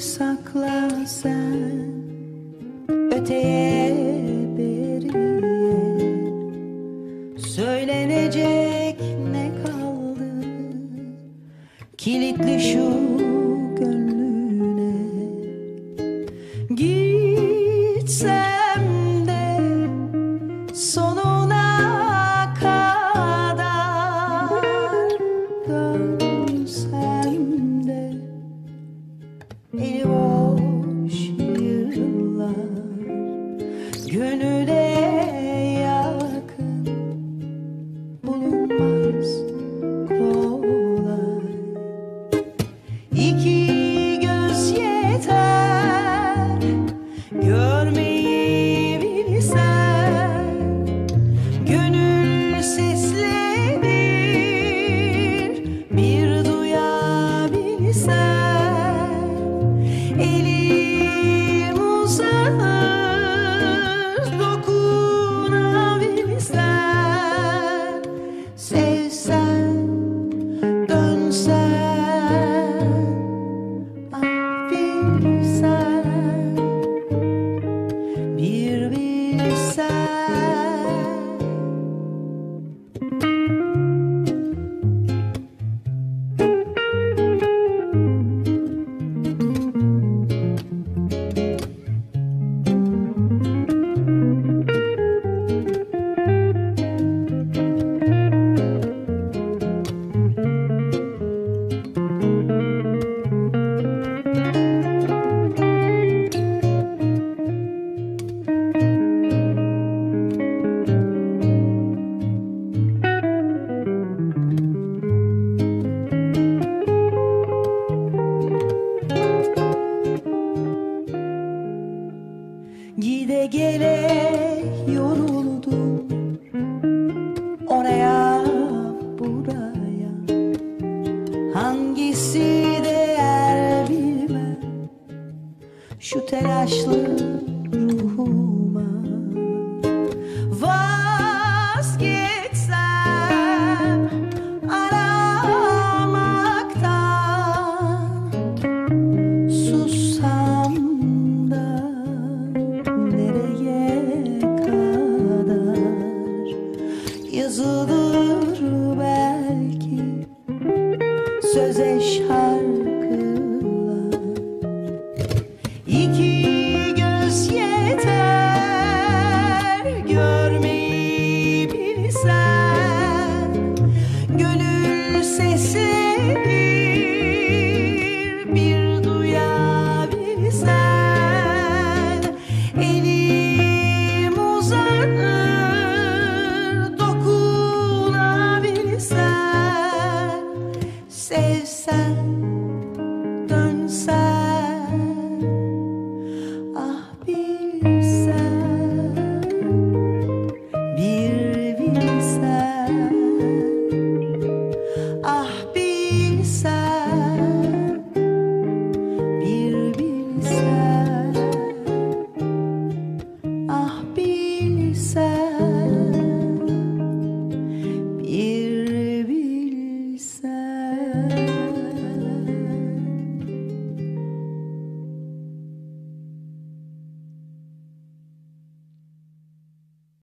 sakla sen. Öteye beriye. Söylenecek ne kaldı? Kilitli şu gönlüne. Gitsen Gönüle gele yoruldum Oraya buraya. Hangisi değer bilmem. Şu telaşlı ruh